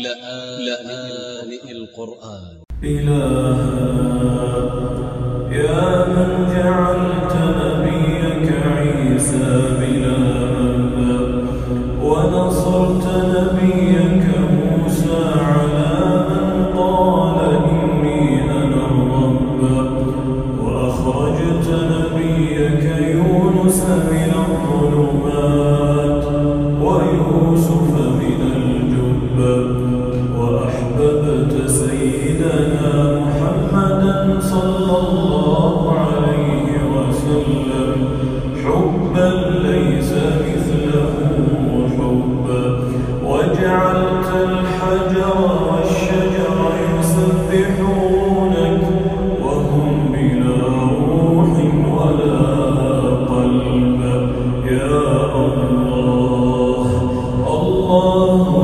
لآن القرآن. إلى يا من جعلت نبيك عيسى بلا Oh.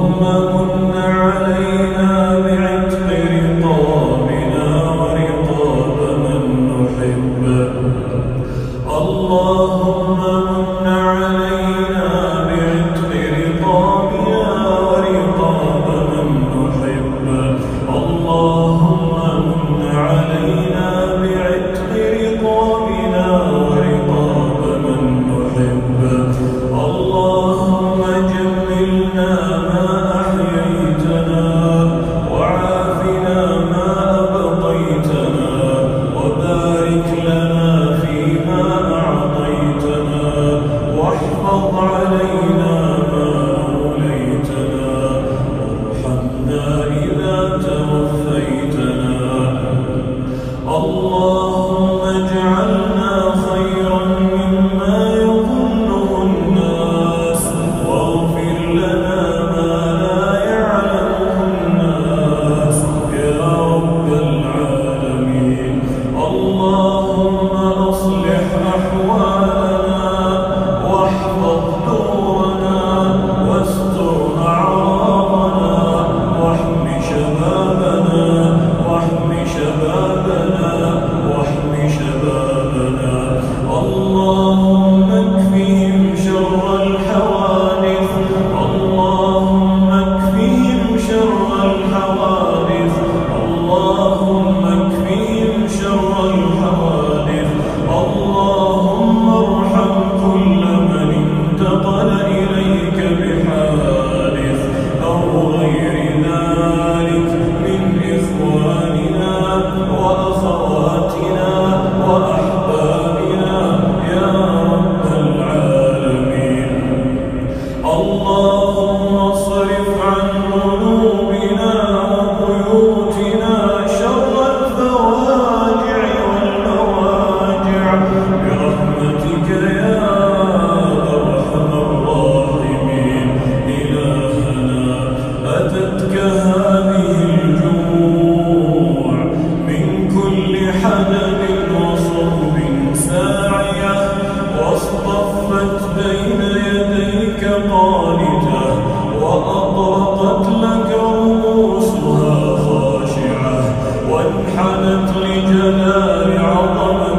وانحنت لجلال عظمته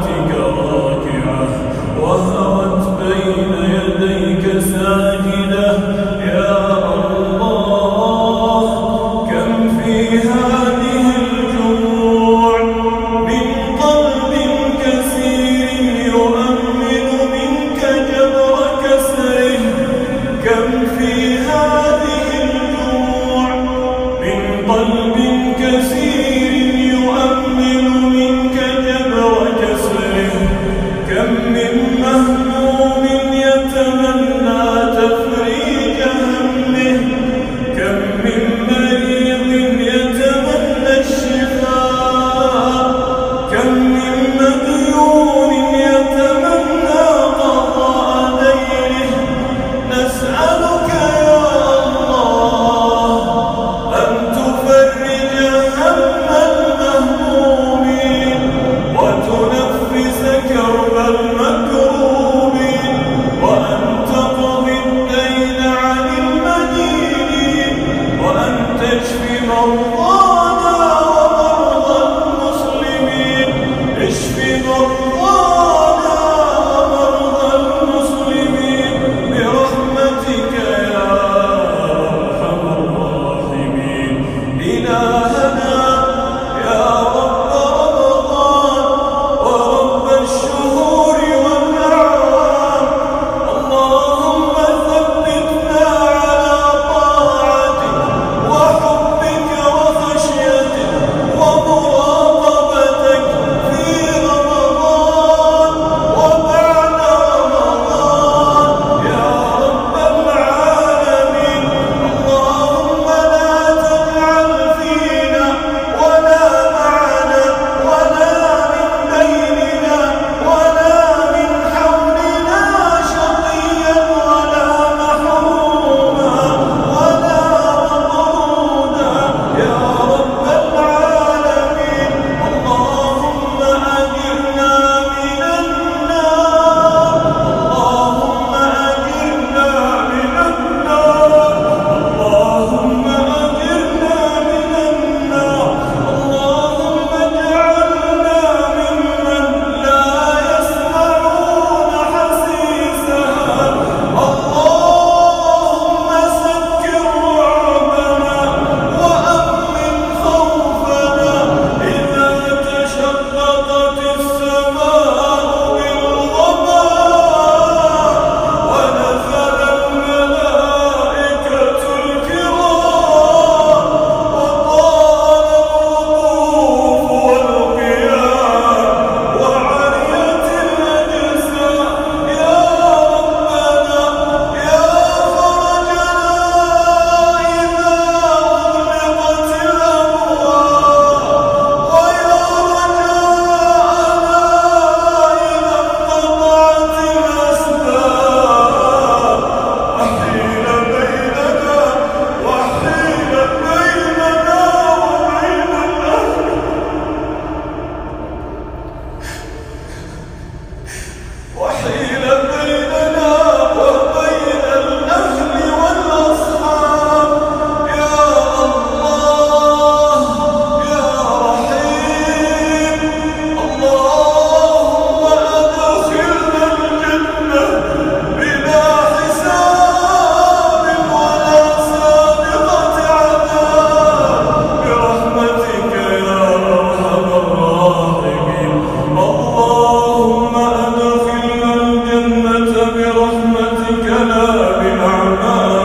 não.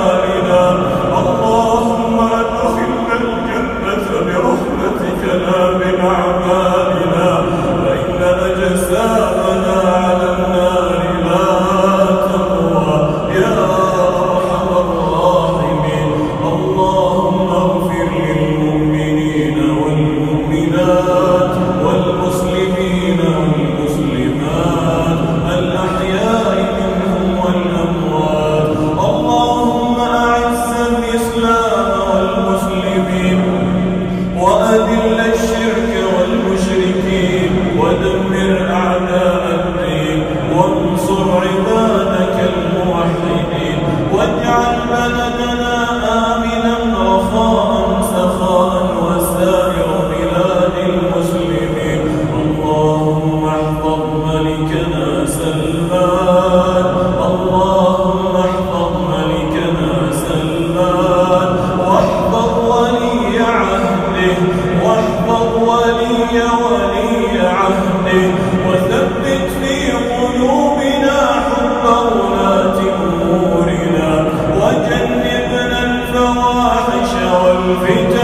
Bendito